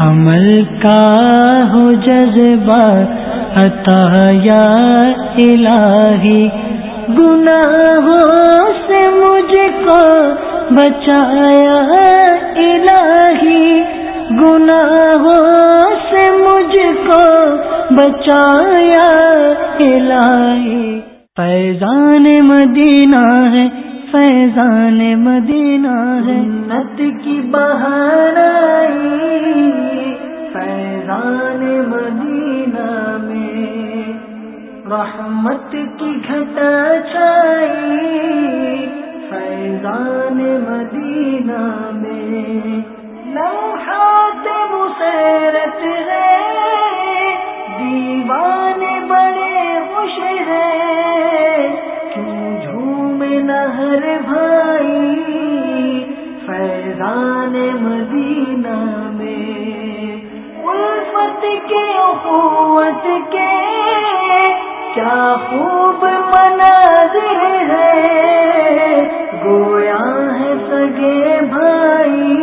عمل کا ہو جذبہ عطا یا الہی، گناہوں سے مجھ کو بچایا الہی، گناہوں سے مجھ کو بچایا الہی۔ فیضان مدینہ ہے فیضان مدینہ ہے۔ نت کی بہار فیضان مدینہ میں رحمت کی گھٹا چھائی، فیضان مدینہ میں لمحات مسیرت ہے، دیوان بڑے خوش ہے نہر بھائی فیضان مدینہ میں۔ الفت کے قوت کے کیا خوب مناظر ہے۔ گویا ہے سگے بھائی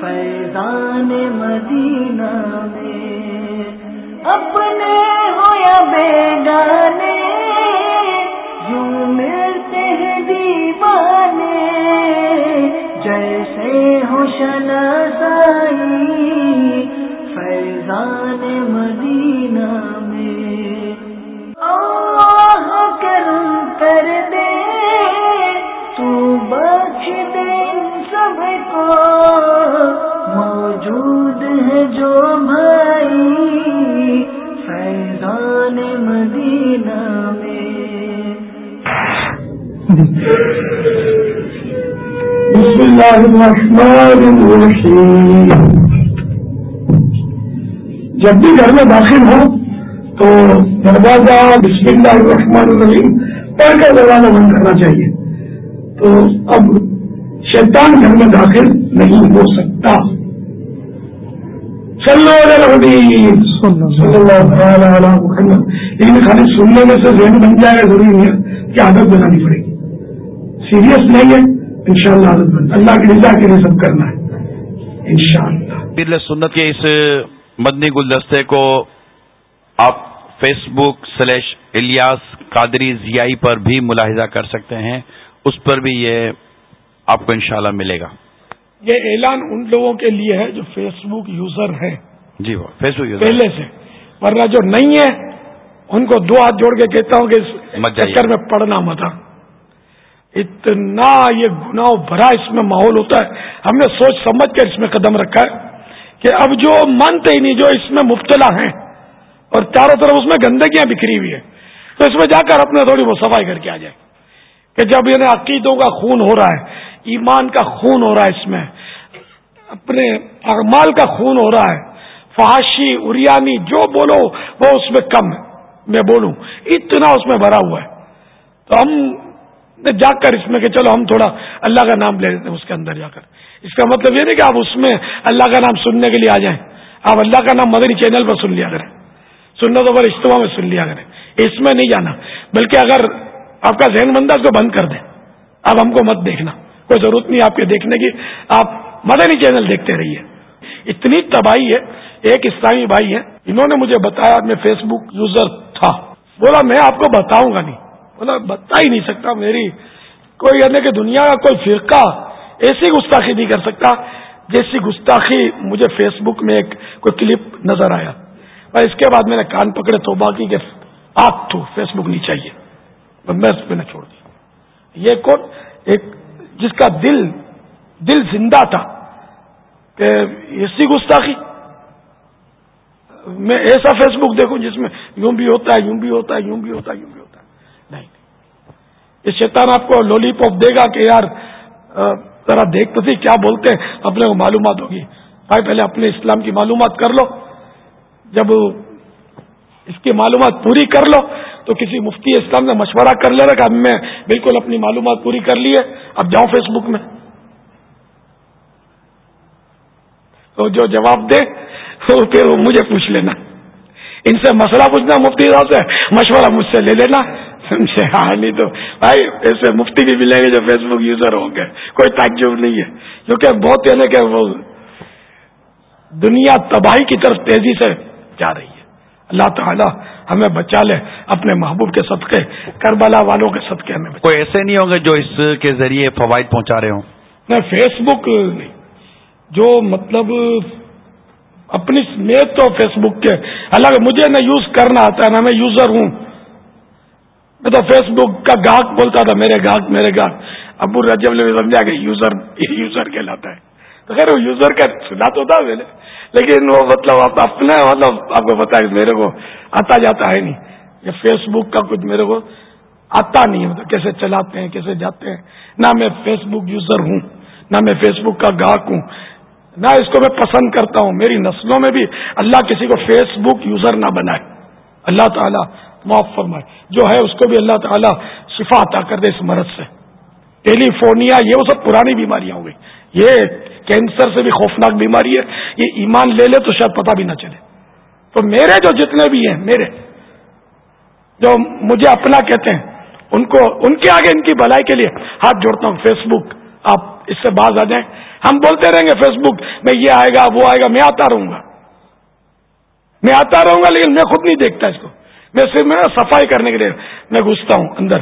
فیضان مدینہ میں۔ اپنے ہو یا بیگانے جیسے ہو شنا بسم الرحمن الرحیم جب بھی گھر میں داخل ہو تو دروازہ بسم اللہ الرحمن الرحیم پڑھ کر دروازہ بند کرنا چاہیے۔ تو اب شیطان گھر میں داخل نہیں ہو سکتا۔ لیکن خالی سننے میں سے ذہن بن جائے گا، ضروری نہیں ہے کہ عادت بنانی پڑے۔ گی سیریس نہیں ہے۔ انشاءاللہ عادت بن اللہ کی رضا کے لیے سب کرنا ہے۔ انشاءاللہ۔ سنت کے اس مدنی گلدستے کو آپ Facebook slash Ilyas Qadri Ziaee پر بھی ملاحظہ کر سکتے ہیں۔ اس پر بھی یہ آپ کو انشاءاللہ ملے گا۔ یہ اعلان ان لوگوں کے لیے ہے جو فیس بک یوزر ہیں۔ جی وہ فیس بک پہلے سے۔ ورنہ جو نہیں ہے ان کو دو ہاتھ جوڑ کے کہتا ہوں کہ اس چکر میں پڑھنا مت اتنا یہ گناہ بھرا اس میں ماحول ہوتا ہے۔ ہم نے سوچ سمجھ کر اس میں قدم رکھا ہے کہ اب جو مانتے ہی نہیں، جو اس میں مبتلا ہیں اور چاروں طرف اس میں گندگیاں بکھری ہوئی ہیں، تو اس میں جا کر اپنے تھوڑی وہ صفائی کر کے آ جائے۔ کہ جب یہ عقیدوں کا خون ہو رہا ہے، ایمان کا خون ہو رہا ہے اس میں، اپنے اعمال کا خون ہو رہا ہے، فحاشی اریانی جو بولو، وہ اس میں کم ہے۔ میں بولوں، اتنا اس میں بھرا ہوا ہے۔ تو ہم جا کر اس میں کہ چلو ہم تھوڑا اللہ کا نام لے لیتے ہیں، اس کے اندر جا کر۔ اس کا مطلب یہ نہیں کہ آپ اس میں اللہ کا نام سننے کے لیے آ جائیں۔ آپ اللہ کا نام مدری چینل پر سن لیا کریں۔ سنتوں پر اجتماع میں سن لیا کریں۔ اس میں نہیں جانا۔ بلکہ اگر آپ کا ذہن بندہ اس کو بند کر دیں اب ہم کو مت دیکھنا۔ کوئی ضرورت نہیں آپ کے دیکھنے کی، آپ مدنی چینل دیکھتے رہیے۔ اتنی تباہی ہے، ایک اسلامی بھائی ہے، انہوں نے مجھے بتایا، میں فیس بک یوزر تھا۔ بولا، میں آپ کو بتاؤں گا نہیں۔ بولا، بتا ہی نہیں سکتا میری۔ کوئی یعنی کہ دنیا کا کوئی فرقہ ایسی گستاخی نہیں کر سکتا، جیسی گستاخی مجھے فیس بک میں ایک کوئی کلپ نظر آیا۔ اور اس کے بعد میں نے کان پکڑے تو باقی کہ آپ تو فیس بک نہیں چاہیے۔ میں اس نے چھوڑ دیا۔ یہ کون؟ ایک جس کا دل دل زندہ تھا۔ کہ ایسی گستاخی۔ میں ایسا فیس بک دیکھوں جس میں یوں بھی ہوتا ہے، یوں بھی ہوتا ہے، یوں بھی ہوتا ہے، یوں بھی نہیں۔ یہ شیطان آپ کو لولی پاپ دے گا کہ یار ذرا دیکھ تو کیا بولتے ہیں، اپنے کو معلومات ہوگی۔ بھائی، پہلے اپنے اسلام کی معلومات کر لو۔ جب اس کی معلومات پوری کر لو، تو کسی مفتی اسلام سے مشورہ کر لے رہا کہ اب میں بالکل اپنی معلومات پوری کر لی ہے، اب جاؤ فیس بک میں۔ تو جو جواب دے، تو پھر مجھے پوچھ لینا۔ ان سے مسئلہ پوچھنا مفتی صاحب سے، مشورہ مجھ سے لے لینا۔ سمجھے؟ ہاں نہیں تو بھائی ایسے مفتی بھی ملیں گے جو فیس بک یوزر ہوں گے۔ کوئی تعجب نہیں ہے۔ کیونکہ بہت یعنی کہ وہ دنیا تباہی کی طرف تیزی سے جا رہی ہے۔ اللہ تعالی ہمیں بچا لے اپنے محبوب کے صدقے کربلا والوں کے صدقے ہمیں کوئی ایسے نہیں ہوں گے جو اس کے ذریعے فوائد پہنچا رہے ہوں۔ نہیں فیس بک نہیں۔ جو مطلب اپنی میں تو فیس بک کے۔ الگ مجھے نہ یوز کرنا آتا ہے نہ میں یوزر ہوں۔ میں تو فیس بک کا گاہک بولتا تھا، میرے گاہک میرے گاہک۔ ابو رجب سمجھا کہ یوزر یوزر کہلاتا ہے۔ تو خیر، وہ یوزر کا سنا تو تھا میں نے، لیکن وہ مطلب آپ اپنے مطلب آپ کو پتا ہے میرے کو آتا جاتا ہے نہیں۔ یہ فیس بک کا کچھ میرے کو آتا نہیں ہے مطلب کیسے چلاتے ہیں، کیسے جاتے ہیں۔ نہ میں فیس بک یوزر ہوں، نہ میں فیس بک کا گاہک ہوں۔ نہ اس کو میں پسند کرتا ہوں۔ میری نسلوں میں بھی اللہ کسی کو فیس بک یوزر نہ بنائے۔ اللہ تعالیٰ معاف فرمائے۔ جو ہے اس کو بھی اللہ تعالیٰ شفا عطا کر دے اس مرض سے۔ ٹیلی فونیا یہ وہ سب پرانی بیماریاں ہو گئی۔ یہ کینسر سے بھی خوفناک بیماری ہے۔ یہ ایمان لے لے تو شاید پتہ بھی نہ چلے۔ تو میرے جو جتنے بھی ہیں، میرے، جو مجھے اپنا کہتے ہیں، ان کو، ان کے آگے ان کی بھلائی کے لیے ہاتھ جوڑتا ہوں۔ فیس بک آپ اس سے باز آ جائیں۔ ہم بولتے رہیں گے فیس بک میں یہ آئے گا، وہ آئے گا، میں آتا رہوں گا۔ میں آتا رہوں گا، لیکن میں خود نہیں دیکھتا اس کو۔ میں صرف میں صفائی کرنے کے لیے میں گھستا ہوں اندر۔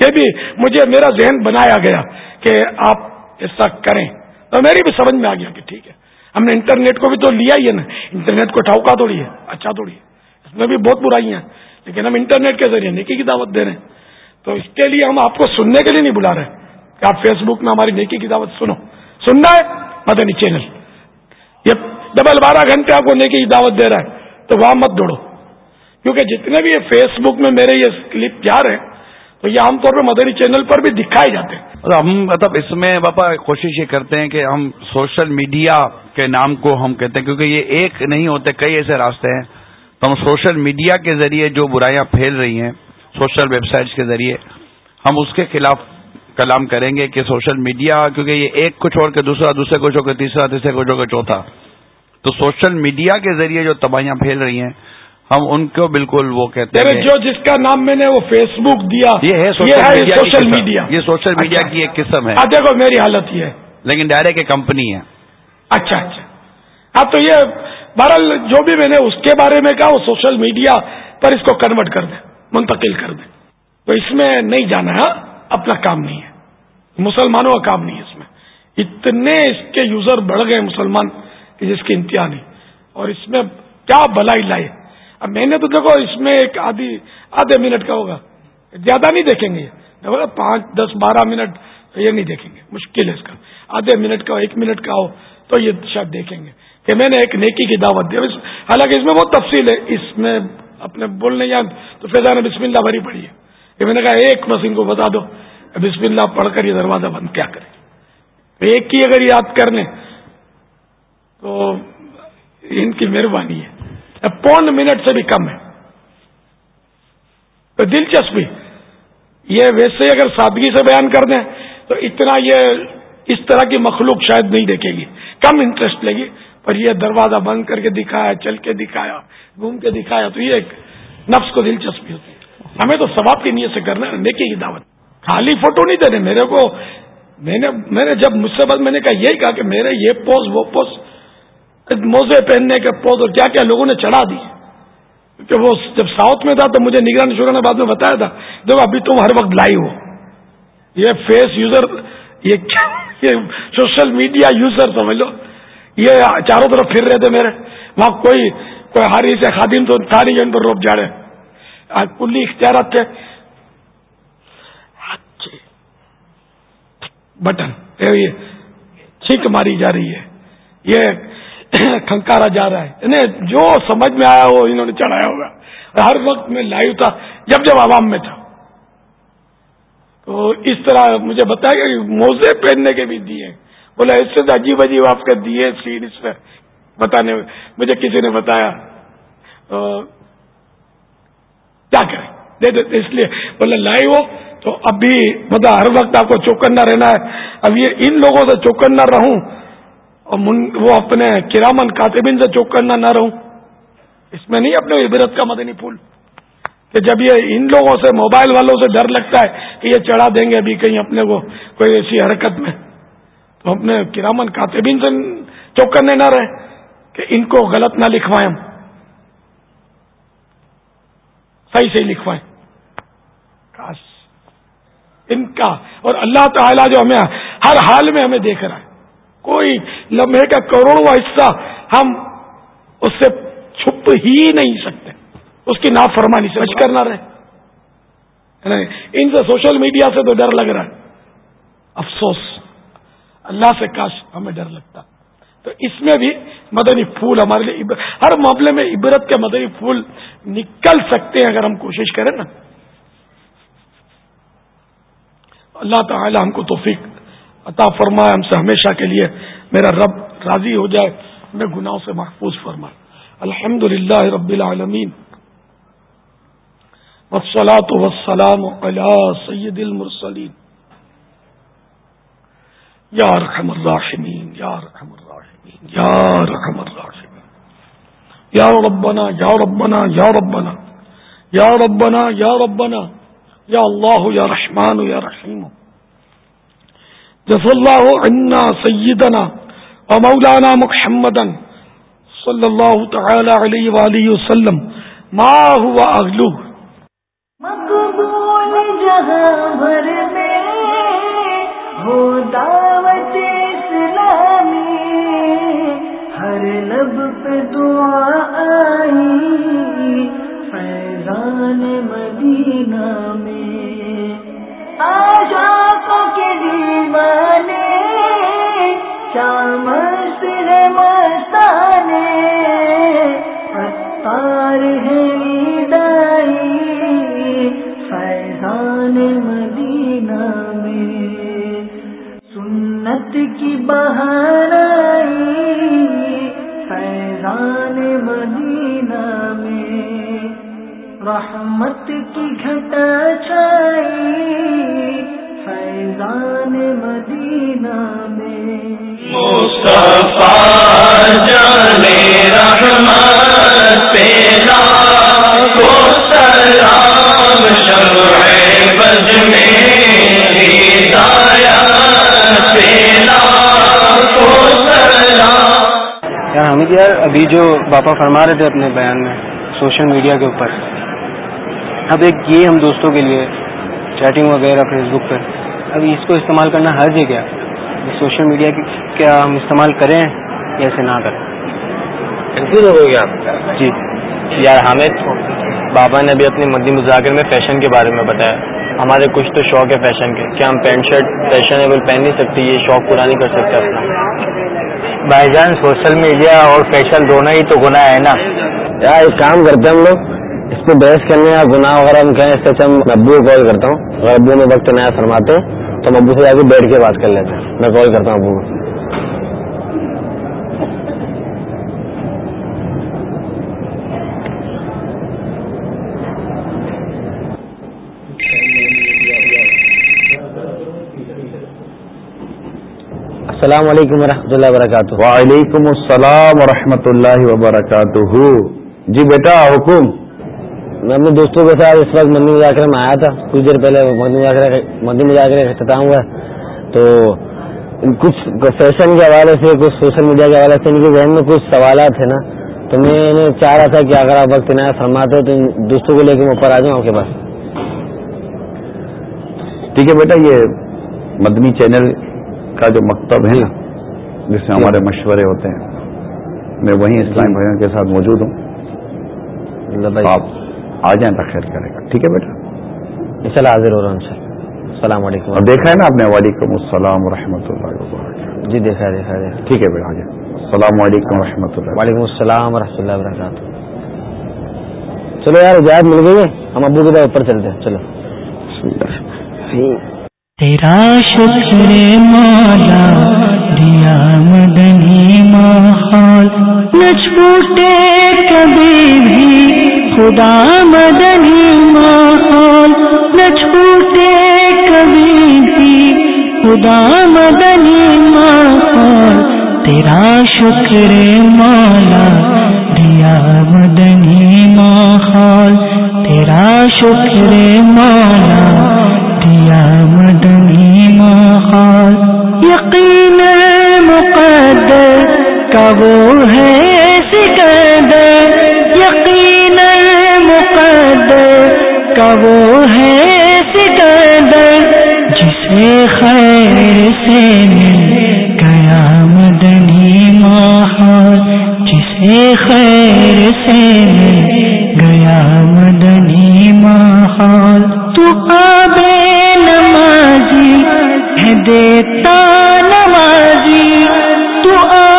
یہ بھی مجھے میرا ذہن بنایا گیا کہ آپ ایسا کریں۔ تو میری بھی سمجھ میں آ گیا کہ ٹھیک ہے۔ ہم نے انٹرنیٹ کو بھی تو لیا ہی ہے نا۔ انٹرنیٹ کو ٹھاؤکا توڑی ہے۔ اچھا توڑی ہے۔ اس میں بھی بہت برائیاں ہیں۔ لیکن ہم انٹرنیٹ کے ذریعے نیکی کی دعوت دے رہے ہیں۔ تو اس کے لیے ہم آپ کو سننے کے لیے نہیں بلا رہے۔ کہ آپ فیس بک میں ہماری نیکی کی دعوت سنو۔ سننا ہے مدنی چینل یہ ڈبل بارہ گھنٹے آپ کو نیکی کی دعوت دے رہا ہے۔ تو وہاں مت دوڑو۔ کیونکہ جتنے بھی یہ فیس بک میں میرے یہ کلپ جا رہے ہیں، تو یہ عام طور پہ مدری چینل پر بھی دکھائے جاتے ہیں۔ ہم مطلب اس میں باپا کوشش یہ کرتے ہیں کہ ہم سوشل میڈیا کے نام کو ہم کہتے ہیں، کیونکہ یہ ایک نہیں ہوتے، کئی ایسے راستے ہیں۔ تو ہم سوشل میڈیا کے ذریعے جو برائیاں پھیل رہی ہیں سوشل ویب سائٹس کے ذریعے، ہم اس کے خلاف کلام کریں گے کہ سوشل میڈیا کیونکہ یہ ایک کچھ اور کے دوسرا، دوسرے کچھ ہو کے تیسرا، تیسرے کچھ ہو کے چوتھا۔ تو سوشل میڈیا کے ذریعے جو تباہیاں پھیل رہی ہیں ہم ان کو بالکل وہ کہتے ہیں جو جس کا نام میں نے وہ فیس بک دیا یہ ہے سوشل میڈیا یہ سوشل میڈیا کی ایک قسم ہے۔ دیکھو میری حالت یہ ہے۔ لیکن ڈائریکٹ ایک کمپنی ہے۔ اچھا اچھا۔ اب تو یہ بہرحال جو بھی میں نے اس کے بارے میں کہا وہ سوشل میڈیا پر اس کو کنورٹ کر دیں منتقل کر دیں۔ تو اس میں نہیں جانا ہے اپنا کام نہیں ہے۔ مسلمانوں کا کام نہیں ہے اس میں۔ اتنے اس کے یوزر بڑھ گئے مسلمان کہ جس کی انتہا نہیں۔ اور اس میں کیا بلائی لائے۔ اب میں نے تو دیکھو اس میں ایک آدھی آدھے منٹ کا ہوگا۔ زیادہ نہیں دیکھیں گے دیکھو پانچ، دس، بارہ منٹ یہ نہیں دیکھیں گے۔ مشکل ہے اس کا۔ آدھے منٹ کا ایک منٹ کا ہو، تو یہ شاید دیکھیں گے۔ کہ میں نے ایک نیکی کی دعوت دی۔ حالانکہ اس میں بہت تفصیل ہے۔ اس میں اپنے بولنے یا تو فیضان بسم اللہ بھری پڑی ہے۔ کہ میں نے کہا، ایک مسین کو بتا دو۔ بسم اللہ پڑھ کر یہ دروازہ بند کیا کرے ایک کی اگر یاد کر لیں تو ان کی مہربانی ہے۔ پون منٹ سے بھی کم ہے تو دلچسپی یہ ویسے اگر سادگی سے بیان کر دیں تو اتنا یہ اس طرح کی مخلوق شاید نہیں دیکھے گی کم انٹرسٹ لے گی پر یہ دروازہ بند کر کے دکھایا چل کے دکھایا گھوم کے دکھایا تو یہ ایک نفس کو دلچسپی ہوتی ہے ہمیں تو ثواب کی نیت سے کرنا ہے نیکی کی دعوت خالی فوٹو نہیں دینے میرے کو میں نے میں نے جب مجھ سے بعد میں نے کہا یہی کہا کہ میرے یہ پوز وہ پوز موزے پہننے کے پودے کیا کیا لوگوں نے چڑھا دی کہ وہ جب ساؤتھ میں تھا تو مجھے نگران شوگر نے بعد میں بتایا تھا، دیکھو ابھی تم ہر وقت لائی ہو۔ یہ فیس یوزر، یہ سوشل میڈیا یوزر سمجھ لو۔ یہ چاروں طرف پھر رہے تھے میرے۔ وہاں کوئی کوئی ہاری سے خادم تو تھا نہیں ان پر روپ جا رہے کلی اختیارات تھے۔ بٹن چھینک ماری جا رہی ہے۔ یہ کھنکارا جا رہا ہے۔ انہیں جو سمجھ میں آیا وہ انہوں نے چڑھایا ہوگا۔ ہر وقت میں لائیو تھا، جب جب عوام میں تھا۔ تو اس طرح مجھے بتایا کہ موزے پہننے کے بھی دیے۔ بولا، اس سے عجیب عجیب آپ کے دیے سین اس پہ بتانے مجھے کسی نے بتایا۔ کیا کریں؟ دے دیتے اس لیے۔ بولے لائی ہو تو ابھی مطلب ہر وقت آپ کو چوکن رہنا ہے۔ اب یہ ان لوگوں سے چوکن نہ رہوں اور وہ اپنے کرامن کاتبین سے چوک کرنا نہ رہوں۔ اس میں نہیں اپنے عبرت کا مدنی پھول۔ کہ جب یہ ان لوگوں سے، موبائل والوں سے ڈر لگتا ہے کہ یہ چڑھا دیں گے ابھی کہیں اپنے کو کوئی ایسی حرکت میں۔ تو اپنے کرامن کاتبین سے چوک کرنے نہ رہے کہ ان کو غلط نہ لکھوائیں ہم۔ صحیح سے لکھوائیں۔ کاش۔ ان کا اور اللہ تعالیٰ جو ہمیں ہر حال میں ہمیں دیکھ رہا ہے کوئی لمحے کا کروڑواں حصہ ہم اس سے چھپ ہی نہیں سکتے۔ اس کی نافرمانی سے بچ کر نہ رہے۔ یعنی ان سے سوشل میڈیا سے تو ڈر لگ رہا ہے۔ افسوس۔ اللہ سے کاش ہمیں ڈر لگتا۔ تو اس میں بھی مدنی پھول ہمارے لیے ہر معاملے میں عبرت کے مدنی پھول نکل سکتے ہیں اگر ہم کوشش کریں نا۔ اللہ تعالی ہم کو توفیق عطا فرمائے، ہم سے ہمیشہ کے لیے میرا رب راضی ہو جائے، ہمیں گناہوں سے محفوظ فرمائے۔ الحمد للہ رب العالمین۔ وسلاۃ وسلام سید المرسلین۔ یا رحم الراحمین، یا رحم الراحمین، یا رحم الراحمین۔ یا ربنا یا ربنا یا ربنا۔ یا ربنا یا ربنا۔ یا اللہ، یا رحمان، یا رحیم۔ جس اللہ عنا سیدنا و مولانا محمدا صلی اللہ تعالی علیہ وآلہ وسلم، ما ہوا اغلو۔ مقبول جہاں بھر میں ہو دعوت اسلامی، ہر لب پہ دعا آئی، فیضان مدینہ شام ابھی جو باپا فرما رہے تھے اپنے بیان میں سوشل میڈیا کے اوپر اب ایک یہ ہم دوستوں کے لیے چیٹنگ وغیرہ فیس بک پہ اب اس کو استعمال کرنا حرج ہے کیا سوشل میڈیا کی کیا ہم استعمال کریں یا ایسے نہ کریں؟ کنفیوز ہو گیا۔ آپ جی۔ یار حامد بابا نے ابھی اپنی مدی مذاکر میں فیشن کے بارے میں بتایا۔ ہمارے کچھ تو شوق ہے فیشن کے۔ کیا ہم پینٹ شرٹ فیشنیبل پہن نہیں سکتے؟ یہ شوق پورا نہیں کر سکتے اپنا۔ بائی جان سوشل میڈیا اور فیشن دونوں ہی تو گناہ ہے نا۔ یار ایک کام کرتے ہیں ہم لوگ، اس پہ بحث کرنے یا گناہ وغیرہ ہم کہیں، اس سے اچھا ہم ابو کو کال کرتا ہوں۔ اگر ابو میں وقت نیا فرماتے تو ہم ابو سے جا کے بیٹھ کے بات کر لیتے ہیں۔ میں کال کرتا ہوں ابو کو۔ السلام علیکم ورحمۃ اللہ وبرکاتہ۔ وعلیکم السلام ورحمۃ اللہ وبرکاتہ۔ جی بیٹا حکم؟ میں اپنے دوستوں کے ساتھ اس وقت مندی مذاکرے میں آیا تھا۔ کچھ دیر پہلے مندی مذاکرے کا اختتام ہوا۔ تو کچھ فیشن کے حوالے سے کچھ سوشل میڈیا کے حوالے سے ان کے ذہن میں کچھ سوالات ہیں نا۔ تو میں نے چاہ رہا تھا کہ اگر آپ وقت نیا فرماتے ہو تو دوستوں کو لے کے میں اوپر آ جاؤں آپ کے پاس۔ ٹھیک ہے بیٹا یہ مدنی چینل کا جو مکتب ہے نا جس میں ہمارے مشورے ہوتے ہیں میں وہیں اسلام بھائیوں کے ساتھ موجود ہوں۔ آپ آ جائیں تو خیر کرے گا۔ ٹھیک ہے بیٹا؟ اللہ حاضر ہو رہا ہوں اللہ السلام علیکم دیکھا ہے نا آپ نے؟ وعلیکم السلام ورحمۃ اللہ وبرکاتہ۔ جی دیکھا دیکھا دیکھا۔ ٹھیک ہے بیٹا آ جائیں۔ السلام علیکم ورحمۃ اللہ۔ وعلیکم السلام ورحمۃ اللہ وبرکاتہ۔ چلو یار اجازت مل گئی ہے؟ ہم ابو کے اوپر چلتے ہیں۔ چلو۔ تیرا شکر مولا، دیا مدنی ماحول۔ نہ چھوٹے کبھی بھی خدا مدنی ماحول۔ نہ چھوٹے کبھی بھی خدا مدنی ماحول۔ تیرا شکر مولا، دیا مدنی ماحول۔ تیرا شکر ہے سکندر یقین ہے سکندر جسے خیر سے گیا مدنی ماحول، جسے خیر سے گیا مدنی ماحول۔ تو آب نمازی ہے دیتا نمازی تو آ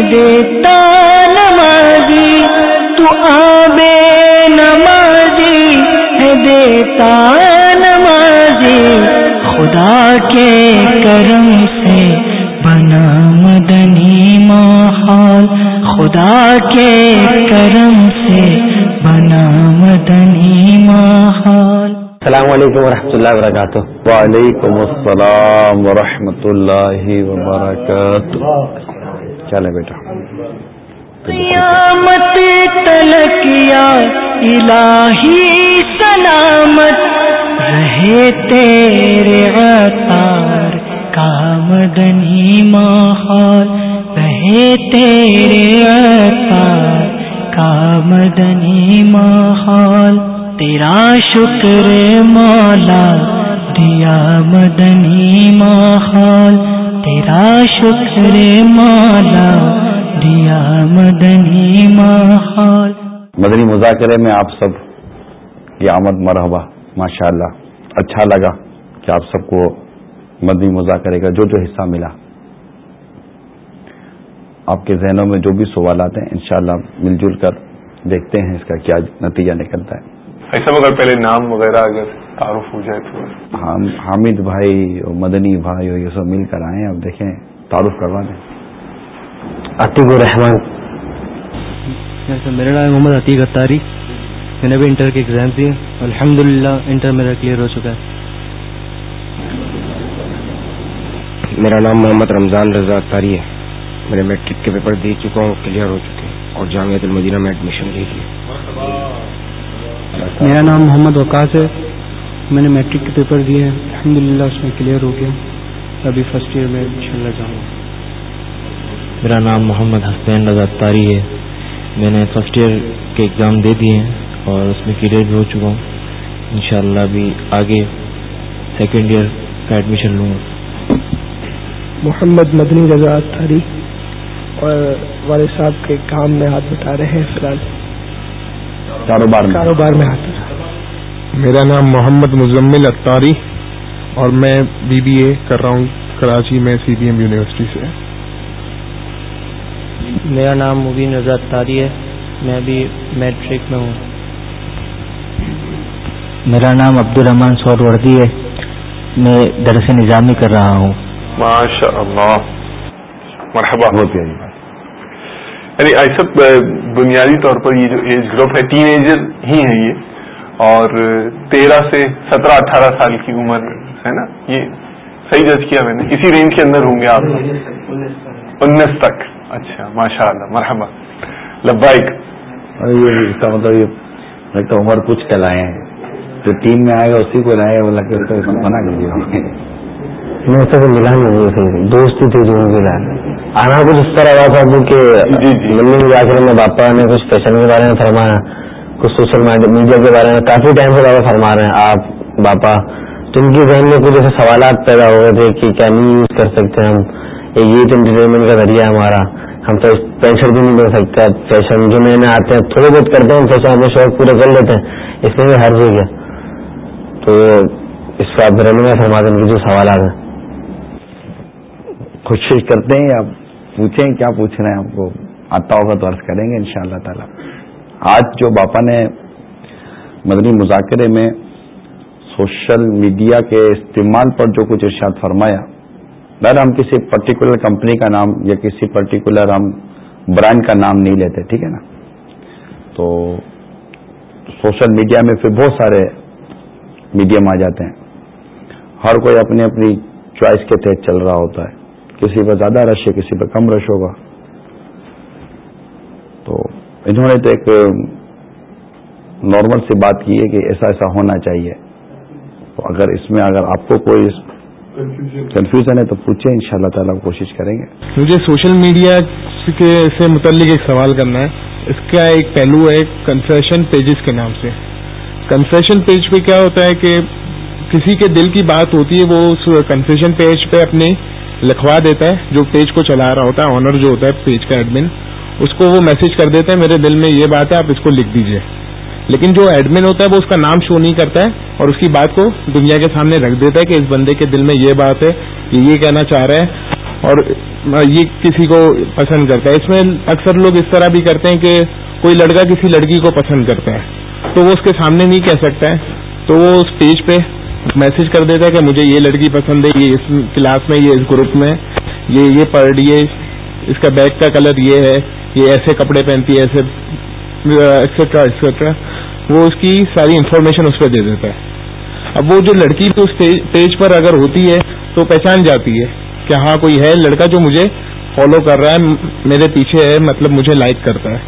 دیتا نمازی، تو آبے نمازی ہے دیتا نمازی۔ خدا کے کرم سے بنا مدنی ماحول۔ خدا کے کرم سے بنا مدنی ماحول۔ السلام علیکم ورحمۃ اللہ وبرکاتہ۔ وعلیکم السلام ورحمۃ اللہ وبرکاتہ۔ چلے بیٹا۔ قیامت تلک یا الہی سلامت، رہے تیرے عطار کا مدنی ماحول، رہے تیرے عطار کا مدنی ماحول، تیرا شکر مولا، دیا مدنی ماحول تیرا شکر مولا دیا مدنی ماحول مدنی مذاکرے میں آپ سب کی آمد مرحبا ماشاء اللہ اچھا لگا کہ آپ سب کو مدنی مذاکرے کا جو جو حصہ ملا۔ آپ کے ذہنوں میں جو بھی سوالات ہیں انشاءاللہ مل جل کر دیکھتے ہیں اس کا کیا نتیجہ نکلتا ہے۔ ایسا اگر پہلے نام وغیرہ اگر تعارف ہو جائے تو۔ حام- حامد بھائی اور مدنی بھائی اور یہ سب مل کر آئے ہیں اب دیکھیں تعارف کروا دیں۔ عتیق الرحمان میرا نام محمد عتیق اتاری میں نے بھی انٹر کے ایگزام دیے الحمد للہ انٹر میرا کلیئر ہو چکا ہے۔ میرا نام محمد رمضان رضا اتاری ہے۔ میں نے میٹرک کے پیپر دے چکا ہوں کلیئر ہو چکے ہیں۔ اور جامعۃ المدینہ میں ایڈمیشن لے لی میرا نام محمد وقاص ہے۔ میں نے میٹرک کے پیپر دیے ہیں۔ الحمد للہ اس میں کلیئر ہو گیا۔ ابھی فرسٹ ایئر میں ان شاء اللہ جاؤں گا۔ میرا نام محمد حسین رضا تاری ہے۔ میں نے فرسٹ ایئر کے ایگزام دے دیے ہیں اور اس میں کلیئر بھی ہو چکا ہوں۔ انشاءاللہ ابھی آگے سیکنڈ ایئر کا ایڈمیشن لوں گا۔ محمد مدنی رضا اتاری اور والد صاحب کے کام میں ہاتھ بٹا رہے ہیں فی الحال۔ کاروبار میں۔ کاروبار میں ہاتھ۔ میرا نام محمد مزمل اتاری اور میں بی بی اے کر رہا ہوں کراچی میں سی بی ایم یونیورسٹی سے۔ میرا نام مبین رضا تاری ہے۔ میں ابھی میٹرک میں ہوں۔ میرا نام عبد الرحمان سور وردی ہے۔ میں درس نظامی کر رہا ہوں۔ ماشاء اللہ مرحبا۔ بہت پیاری بات یعنی ایسا بنیادی طور پر یہ جو ایج گروپ ہے ٹین ایجر ہی ہے یہ۔ اور تیرہ سے سترہ اٹھارہ سال کی عمر ہے نا؟ یہ صحیح جج کیا میں نے؟ اسی رینج کے اندر ہوں گے آپ؟ انیس تک. اچھا ماشاء اللہ مرحبا لبائک یہ اس کا مطلب یہ لگتا ہے عمر کچھ کلائے ہیں. جو ٹیم میں آئے گا اسی کو لائے وہ کو منع کر دیا میں اس سے ملا نہیں تھی دوست ہی تھی جو ملا آنا کچھ اس طرح ہوا تھا کہ جی، جی۔ ملنے کے آخر میں باپا نے کچھ فیشن کے بارے میں فرمایا. کچھ سوشل میڈیا کے بارے میں کافی ٹائم سے بابا فرما رہے ہیں۔ آپ، باپا تو ان کے ذہن میں کچھ ایسے سوالات پیدا ہو گئے تھے کہ کیا نہیں یوز کر سکتے ہم؟ یہ یوتھ انٹرٹینمنٹ کا ذریعہ ہے ہمارا۔ ہم تو پینشن بھی نہیں دے سکتے۔ فیشن جو نئے نئے آتے ہیں، تھوڑے بہت کرتے ہیں فیشن اپنے شوق پورے کر لیتے ہیں۔ اس میں بھی ہر جگہ تو اس کو آپ رہنما فرما دیں ان کے جو سوالات ہیں۔ کوشش کرتے ہیں یا پوچھیں، کیا پوچھ رہے ہیں ہم کو؟ آتا ہوگا تو عرض کریں گے ان شاء اللہ تعالی۔ آج جو باپا نے مدنی مذاکرے میں سوشل میڈیا کے استعمال پر جو کچھ ارشاد فرمایا بہر ہم کسی پرٹیکولر کمپنی کا نام یا کسی پرٹیکولر ہم برانڈ کا نام نہیں لیتے، ٹھیک ہے نا؟ تو سوشل میڈیا میں پھر بہت سارے میڈیم آ جاتے ہیں۔ ہر کوئی اپنی اپنی چوائس کے تحت چل رہا ہوتا ہے۔ کسی پہ زیادہ رش ہے، کسی پہ کم رش ہوگا۔ تو انہوں نے تو ایک نارمل سی بات کی ہے کہ ایسا ایسا ہونا چاہیے۔ تو اگر اس میں اگر آپ کو کوئی کنفیوژن ہے تو پوچھیں ان شاء اللہ تعالیٰ کوشش کریں گے۔ مجھے سوشل میڈیا کے سے متعلق ایک سوال کرنا ہے۔ اس کا ایک پہلو ہے کنسیشن پیجز کے نام سے۔ کنسیشن پیج پہ کیا ہوتا ہے کہ کسی کے دل کی بات ہوتی ہے وہ اس کنسیشن پیج پہ اپنی لکھوا دیتا ہے جو پیج کو چلا رہا ہوتا ہے آنر جو ہوتا ہے پیج کا ایڈمن اس کو وہ میسج کر دیتا ہے میرے دل میں یہ بات ہے، آپ اس کو لکھ دیجیے. لیکن جو ایڈمن ہوتا ہے، وہ اس کا نام شو نہیں کرتا ہے اور اس کی بات کو دنیا کے سامنے رکھ دیتا ہے کہ اس بندے کے دل میں یہ بات ہے یہ یہ کہنا چاہ رہا ہے اور یہ کسی کو پسند کرتا ہے۔ اس میں اکثر لوگ اس طرح بھی کرتے ہیں کہ کوئی لڑکا کسی لڑکی کو پسند کرتا ہے۔ تو وہ اس کے سامنے نہیں کہہ سکتا ہے۔ تو وہ اس پیج پہ میسج کر دیتا ہے کہ مجھے یہ لڑکی پسند ہے، یہ اس کلاس میں، یہ اس گروپ میں، یہ یہ پڑھ رہی ہے، اس کا بیگ کا کلر یہ ہے۔ یہ ایسے کپڑے پہنتی ہے، ایسے ایکسیٹرا ایکسیٹرا وہ اس کی ساری انفارمیشن اس پہ دے دیتا ہے۔ اب وہ جو لڑکی تو اس پیج پر اگر ہوتی ہے تو پہچان جاتی ہے کہ ہاں کوئی ہے لڑکا جو مجھے فالو کر رہا ہے، میرے پیچھے ہے مطلب مجھے لائک کرتا ہے۔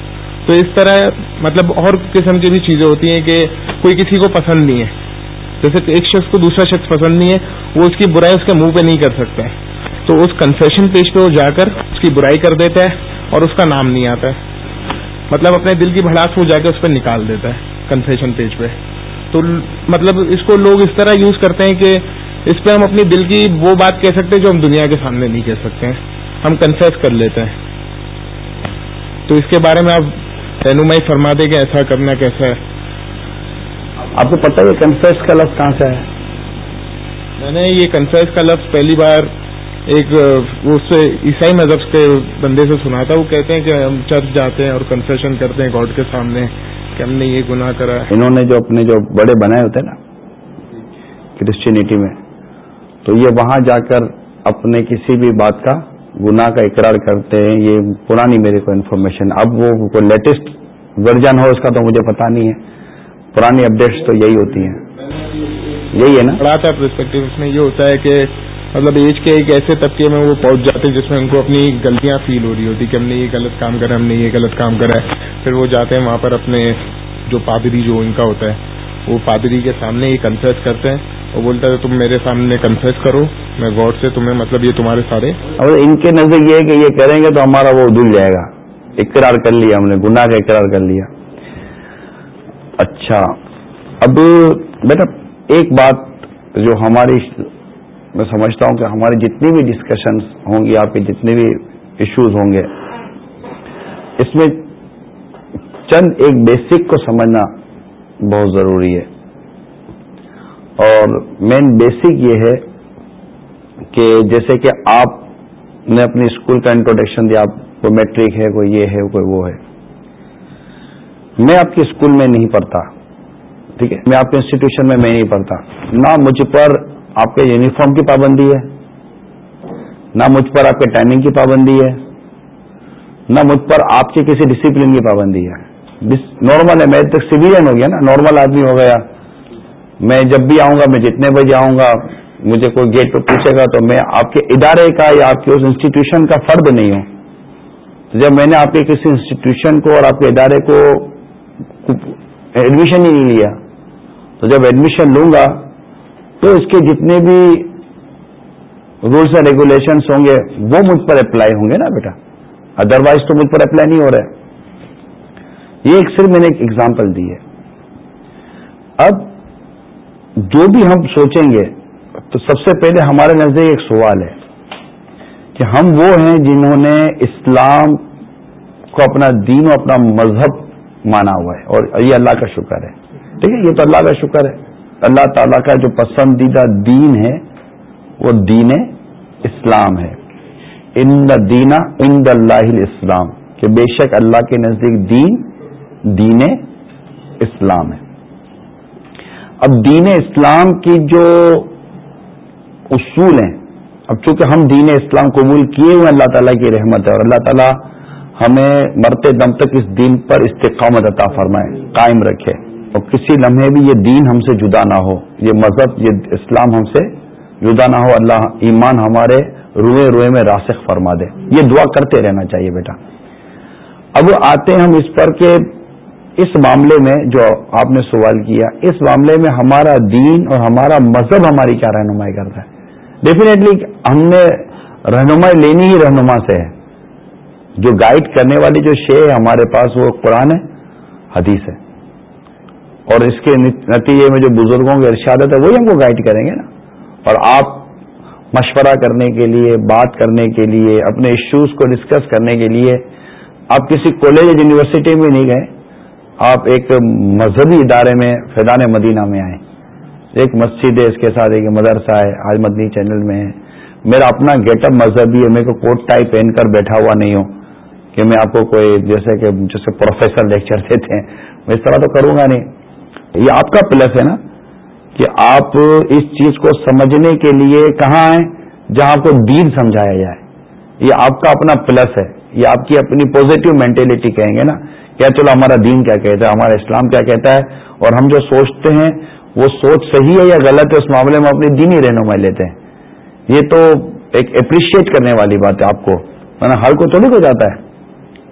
تو اس طرح مطلب اور قسم کی بھی چیزیں ہوتی ہیں کہ کوئی کسی کو پسند نہیں ہے۔ جیسے ایک شخص کو دوسرا شخص پسند نہیں ہے، وہ اس کی برائی اس کے منہ پہ نہیں کر سکتا ہے۔ تو اس کنفیشن پیج پہ وہ جا کر اس کی برائی کر دیتا ہے۔ اور اس کا نام نہیں آتا ہے۔ مطلب اپنے دل کی بھڑاس وہ جا کے اس پہ نکال دیتا ہے کنفیشن پیج پہ۔ تو مطلب اس کو لوگ اس طرح یوز کرتے ہیں کہ اس پہ ہم اپنی دل کی وہ بات کہہ سکتے ہیں جو ہم دنیا کے سامنے نہیں کہہ سکتے ہیں۔ ہم کنفیس کر لیتے ہیں۔ تو اس کے بارے میں آپ رہنمائی فرما دیں کہ ایسا کرنا کیسا ہے۔ آپ کو پتا ہے کنفیس کا لفظ کہاں سے ہے میں نے یہ کنفیس کا لفظ پہلی بار ایک اس سے عیسائی مذہب کے بندے سے سنا تھا وہ کہتے ہیں کہ ہم چرچ جاتے ہیں اور کنفیشن کرتے ہیں گاڈ کے سامنے کہ ہم نے یہ گناہ کرا ہے۔ انہوں نے جو اپنے جو بڑے بنائے ہوتے ہیں نا کرسچینٹی میں تو یہ وہاں جا کر اپنے کسی بھی بات کا گناہ کا اقرار کرتے ہیں یہ پرانی میرے کو انفارمیشن اب وہ لیٹسٹ ورژن ہو اس کا تو مجھے پتا نہیں ہے۔ پرانی اپڈیٹس تو یہی ہوتی ہیں۔ یہی ہے نا؟ بڑا تھا پرسپیکٹو اس میں یہ ہوتا ہے کہ مطلب ایج کے ایک ایسے طبقے میں وہ پہنچ جاتے ہیں جس میں ان کو اپنی غلطیاں فیل ہو رہی ہوتی کہ ہم نے یہ غلط کام کرا، ہم نے یہ غلط کام کرا ہے۔ پھر وہ جاتے ہیں وہاں پر اپنے جو پادری جو ان کا ہوتا ہے، وہ پادری کے سامنے یہ کنفیس کرتے ہیں وہ بولتا ہے، تم میرے سامنے کنفیس کرو، میں گاڈ سے تمہیں مطلب یہ تمہارے سارے اور ان کے نظر یہ ہے کہ یہ کریں گے تو ہمارا وہ دھل جائے گا۔ اقرار کر لیا ہم نے، گناہ کا اقرار کر لیا۔ اچھا اب بیٹا، ایک بات جو ہماری میں سمجھتا ہوں کہ ہماری جتنی بھی ڈسکشنز ہوں گی، آپ کے جتنے بھی ایشوز ہوں گے، اس میں چند ایک بیسک کو سمجھنا بہت ضروری ہے۔ اور مین بیسک یہ ہے کہ جیسے کہ آپ نے اپنی اسکول کا انٹروڈکشن دیا، آپ کوئی میٹرک ہے، کوئی یہ ہے، کوئی وہ ہے۔ میں آپ کے اسکول میں نہیں پڑھتا، ٹھیک ہے؟ میں آپ کے انسٹیٹیوشن میں میں نہیں پڑھتا۔ نہ مجھ پر آپ کے یونیفارم کی پابندی ہے، نہ مجھ پر آپ کے ٹائمنگ کی پابندی ہے، نہ مجھ پر آپ کے کسی ڈسپلن کی پابندی ہے۔ نارمل ہے، میں تک سویلین ہو گیا نا نارمل آدمی ہو گیا۔ میں جب بھی آؤں گا، میں جتنے بجے آؤں گا، مجھے کوئی گیٹ پہ پوچھے گا تو میں آپ کے ادارے کا یا آپ کے اس انسٹیٹیوشن کا فرد نہیں ہوں۔ جب میں نے آپ کے کسی انسٹیٹیوشن کو اور آپ کے ادارے کو ایڈمیشن ہی نہیں لیا، تو جب ایڈمیشن لوں گا تو اس کے جتنے بھی رولس اینڈ ریگولیشنس ہوں گے، وہ مجھ پر اپلائی ہوں گے نا بیٹا۔ ادروائز تو مجھ پر اپلائی نہیں ہو رہا ہے۔ یہ ایک صرف میں نے ایک ایگزامپل دی ہے۔ اب جو بھی ہم سوچیں گے، تو سب سے پہلے ہمارے نزدیک ایک سوال ہے کہ ہم وہ ہیں جنہوں نے اسلام کو اپنا دین و اپنا مذہب مانا ہوا ہے۔ اور یہ اللہ کا شکر ہے۔ ٹھیک ہے، یہ تو اللہ کا شکر ہے۔ اللہ تعالیٰ کا جو پسندیدہ دین ہے، وہ دین اسلام ہے۔ ان دا دینا ان دا اللہ اسلام کہ بے شک اللہ کے نزدیک دین دین اسلام ہے۔ اب دین اسلام کی جو اصول ہیں، اب چونکہ ہم دین اسلام قبول کیے ہوئے اللہ تعالیٰ کی رحمت ہے اور اللہ تعالیٰ ہمیں مرتے دم تک اس دین پر استقامت عطا فرمائے، قائم رکھے۔ اور کسی لمحے بھی یہ دین ہم سے جدا نہ ہو، یہ مذہب، یہ اسلام ہم سے جدا نہ ہو، اللہ ایمان ہمارے روئے روئے میں راسخ فرما دے۔ یہ دعا کرتے رہنا چاہیے بیٹا۔ اب آتے ہیں ہم اس پر کہ اس معاملے میں جو آپ نے سوال کیا، اس معاملے میں ہمارا دین اور ہمارا مذہب ہماری کیا رہنمائی کرتا ہے؟ ڈیفینیٹلی ہم نے رہنمائی لینی ہی رہنما سے ہے۔ جو گائیڈ کرنے والی جو شے ہے ہمارے پاس وہ قرآن ہے، حدیث ہے۔ اور اس کے نتیجے میں جو بزرگوں کی ارشادت ہے، وہی ہم کو گائیڈ کریں گے نا۔ اور آپ مشورہ کرنے کے لیے، بات کرنے کے لیے، اپنے ایشوز کو ڈسکس کرنے کے لیے، آپ کسی کالج یا یونیورسٹی میں نہیں گئے، آپ ایک مذہبی ادارے میں، فیضان مدینہ میں آئے۔ ایک مسجد ہے، اس کے ساتھ ایک مدرسہ ہے، آج مدنی چینل میں ہے۔ میرا اپنا گیٹ اپ مذہبی ہے میرے کو کوٹ ٹائی پہن کر بیٹھا ہوا نہیں ہوں کہ میں آپ کو کوئی جیسے کہ جیسے پروفیسر لیکچر دیتے ہیں۔ میں اس طرح تو کروں گا نہیں۔ یہ آپ کا پلس ہے نا کہ آپ اس چیز کو سمجھنے کے لیے کہاں آئیں جہاں آپ کو دین سمجھایا جائے۔ یہ آپ کا اپنا پلس ہے۔ یہ آپ کی اپنی پوزیٹو مینٹلٹی کہیں گے نا کیا چلو ہمارا دین کیا کہتا ہے، ہمارا اسلام کیا کہتا ہے، اور ہم جو سوچتے ہیں وہ سوچ صحیح ہے یا غلط ہے، اس معاملے میں اپنی دینی رہنمائی لیتے ہیں۔ یہ تو ایک اپریشیٹ کرنے والی بات ہے آپ کو۔ مطلب ہر کو تھوڑی ہو جاتا ہے۔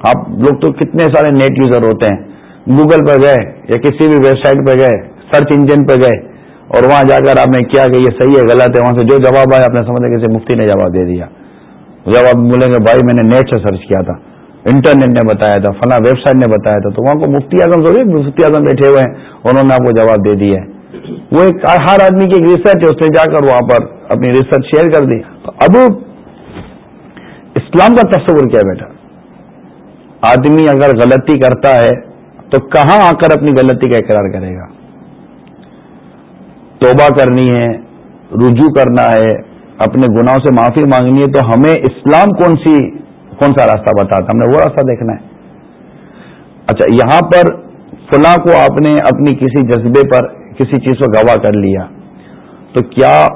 آپ لوگ تو کتنے سارے نیٹ یوزر ہوتے ہیں۔ گوگل پہ گئے یا کسی بھی ویب سائٹ پہ گئے سرچ انجن پہ گئے اور وہاں جا کر آپ نے کیا کہ یہ صحیح ہے، غلط ہے، وہاں سے جو جواب آیا آپ نے سمجھا کسی مفتی نے جواب دے دیا۔ جب آپ بولیں گے، بھائی میں نے نیٹ سے سرچ کیا تھا، انٹرنیٹ نے بتایا تھا، فلاں ویب سائٹ نے بتایا تھا، تو وہاں کو مفتی اعظم تھوڑی مفتی اعظم بیٹھے ہوئے ہیں، انہوں نے آپ کو جواب دے دیا ہے۔ وہ ایک ہر آدمی کی ایک ریسرچ ہے، اس نے جا کر وہاں پر اپنی ریسرچ شیئر کر دی۔ تو اب اسلام کا تصور کیا بیٹا؟ آدمی اگر غلطی کرتا ہے تو کہاں آ کر اپنی غلطی کا اقرار کرے گا؟ توبہ کرنی ہے، رجوع کرنا ہے، اپنے گناہوں سے معافی مانگنی ہے، تو ہمیں اسلام کون سی، کون سا راستہ بتاتا ہم نے وہ راستہ دیکھنا ہے۔ اچھا یہاں پر فلاں کو آپ نے اپنی کسی جذبے پر کسی چیز پر گواہ کر لیا۔ تو کیا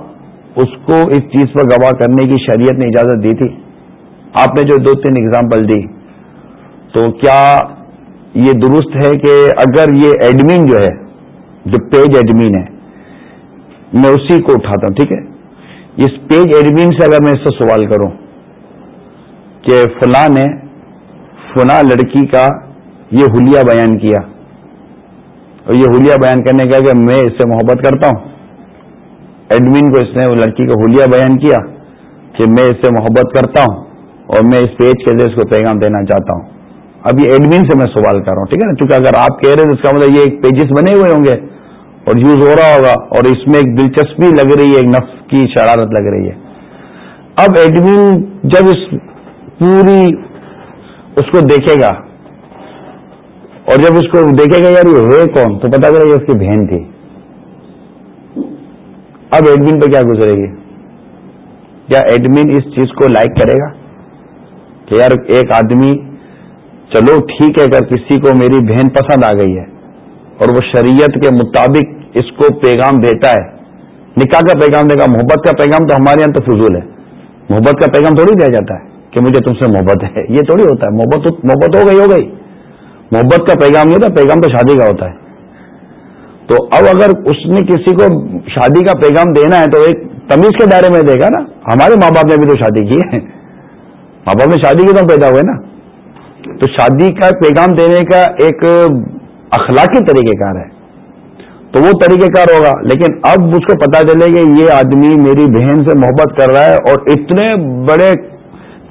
اس کو اس چیز پر گواہ کرنے کی شریعت نے اجازت دی تھی؟ آپ نے جو دو تین اگزامپل دی۔ تو کیا یہ درست ہے کہ اگر یہ ایڈمین جو ہے، جو پیج ایڈمین ہے، میں اسی کو اٹھاتا ہوں، ٹھیک ہے؟ اس پیج ایڈمین سے اگر میں اس سے سوال کروں کہ فلاں نے فلاں لڑکی کا یہ حلیہ بیان کیا، اور یہ حلیہ بیان کرنے کا کہ میں اس سے محبت کرتا ہوں ایڈمن کو اس نے وہ لڑکی کا حلیہ بیان کیا کہ میں اس سے محبت کرتا ہوں، اور میں اس پیج کے ذریعے اس کو پیغام دینا چاہتا ہوں۔ اب یہ ایڈمن سے میں سوال کر رہا ہوں، ٹھیک ہے نا؟ کیونکہ اگر آپ کہہ رہے ہیں تو اس کا مطلب یہ ایک پیجز بنے ہوئے ہوں گے اور یوز ہو رہا ہوگا اور اس میں ایک دلچسپی لگ رہی ہے، ایک نفس کی شرارت لگ رہی ہے۔ اب ایڈمن جب اس پوری اس کو دیکھے گا اور جب اس کو دیکھے گا، یار یہ ہوئے کون؟ تو پتا کرے یہ اس کی بہن تھی۔ اب ایڈمن پہ کیا گزرے گی؟ کیا ایڈمن اس چیز کو لائک کرے گا کہ یار ایک آدمی چلو ٹھیک ہے، اگر کسی کو میری بہن پسند آ گئی ہے اور وہ شریعت کے مطابق اس کو پیغام دیتا ہے، نکاح کا پیغام دے گا، محبت کا پیغام، تو ہمارے یہاں تو فضول ہے۔ محبت کا پیغام تھوڑی دیا جاتا ہے کہ مجھے تم سے محبت ہے۔ یہ تھوڑی ہوتا ہے، محبت محبت ہو گئی ہو گئی۔ محبت کا پیغام نہیں ہوتا پیغام تو شادی کا ہوتا ہے۔ تو اب اگر اس نے کسی کو شادی کا پیغام دینا ہے تو ایک تمیز کے دائرے میں دے گا نا، ہمارے ماں باپ نے بھی تو شادی کی ہے۔ ماں باپ نے شادی کی تو پیدا ہوئے نا۔ تو شادی کا پیغام دینے کا ایک اخلاقی طریقہ کار ہے۔ تو وہ طریقہ کار ہوگا، لیکن اب اس کو پتا چلے کہ یہ آدمی میری بہن سے محبت کر رہا ہے اور اتنے بڑے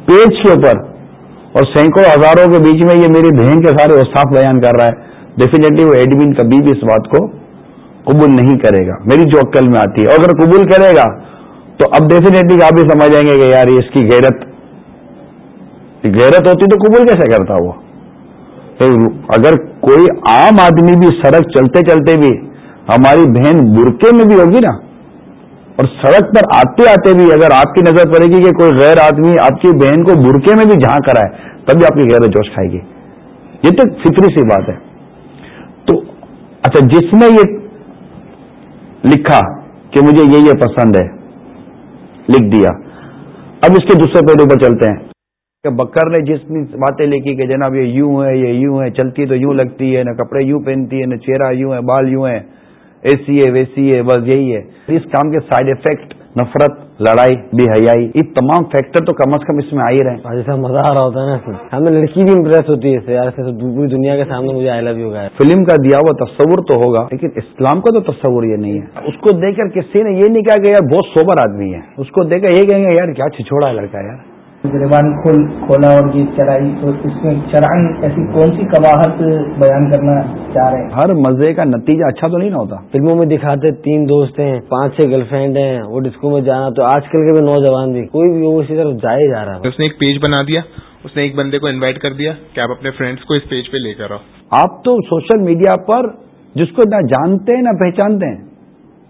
پیج کے اوپر اور سینکڑوں ہزاروں کے بیچ میں یہ میری بہن کے سارے صاف بیان کر رہا ہے۔ ڈیفینیٹلی وہ ایڈمن کبھی بھی اس بات کو قبول نہیں کرے گا۔ میری جو عقل میں آتی ہے۔ اور اگر قبول کرے گا، تو اب ڈیفینیٹلی آپ بھی سمجھ جائیں گے کہ یار اس کی غیرت غیرت ہوتی تو قبول کیسے کرتا وہ؟ تو اگر کوئی عام آدمی بھی سڑک چلتے چلتے بھی ہماری بہن برقے میں بھی ہوگی نا، اور سڑک پر آتے آتے بھی اگر آپ کی نظر پڑے گی کہ کوئی غیر آدمی آپ کی بہن کو برقے میں بھی جہاں کرائے تب بھی آپ کی غیر جوش کھائے گی۔ یہ تو فکری سی بات ہے۔ تو اچھا جس نے یہ لکھا کہ مجھے یہ یہ پسند ہے، لکھ دیا۔ اب اس کے دوسرے پہلو پر چلتے ہیں۔ کہ بکر نے جس باتیں لکھی کہ جناب یہ یوں ہے یہ یوں ہے چلتی تو یوں لگتی ہے نہ کپڑے یوں پہنتی ہے نہ چہرہ یوں ہے بال یوں ہے ایسی ہے ویسی ہے بس یہی ہے۔ اس کام کے سائڈ افیکٹ نفرت لڑائی بے حیائی یہ تمام فیکٹر تو کم از کم اس میں آ ہی رہے جیسا مزہ آ رہا ہوتا ہے نا ہمیں لڑکی بھی امپریس ہوتی ہے یار پوری دنیا کے سامنے مجھے آئی لو یو گا فلم کا دیا ہوا تصور تو ہوگا لیکن اسلام کا تو تصور یہ نہیں ہے۔ اس کو دیکھ کر کسی نے یہ نہیں کہا کہ یار بہت سوبر آدمی ہے۔ اس کو دیکھ کر یہ کہیں گے یار کیا چھوڑا ہے لڑکا یار۔ گربان کھول کھولا اور یہ چرائی تو اس میں شرعن ایسی کون سی قواہت بیان کرنا چاہ رہے ہیں؟ ہر مزے کا نتیجہ اچھا تو نہیں نہ ہوتا۔ فلموں میں دکھاتے تین دوست ہیں پانچ چھ گرل فرینڈ ہیں وہ ڈسکو میں جانا تو آج کل کے بھی نوجوان بھی کوئی بھی وہ اسی طرف جائے جا رہا ہے۔ اس نے ایک پیج بنا دیا اس نے ایک بندے کو انوائٹ کر دیا کہ آپ اپنے فرینڈس کو اس پیج پہ لے کر آؤ۔ آپ تو سوشل میڈیا پر جس کو نہ جانتے ہیں نہ پہچانتے ہیں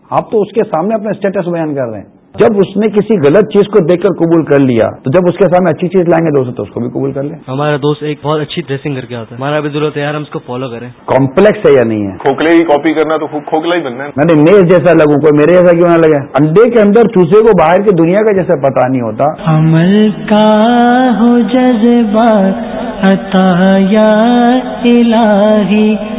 آپ تو اس کے سامنے اپنا اسٹیٹس بیان کر رہے ہیں۔ جب اس نے کسی غلط چیز کو دیکھ کر قبول کر لیا تو جب اس کے سامنے اچھی چیز لائیں گے دوست تو اس کو بھی قبول کر لیں۔ ہمارا دوست ایک بہت اچھی ڈریسنگ کر کے آتا ہے۔ ہمارا بھی ضرورت ہے یار ہم اس کو فالو کریں۔ کمپلیکس ہے یا نہیں ہے؟ کھوکھلے کی کاپی کرنا تو خوب کھوکھلا ہی بننا ہے۔ میں نے میز جیسا لگوں کوئی میرے جیسا کیوں نہ لگے؟ انڈے کے اندر چوسے کو باہر کی دنیا کا جیسے پتا نہیں ہوتا۔ عمل کا ہو جذبہ عطا یا الہی۔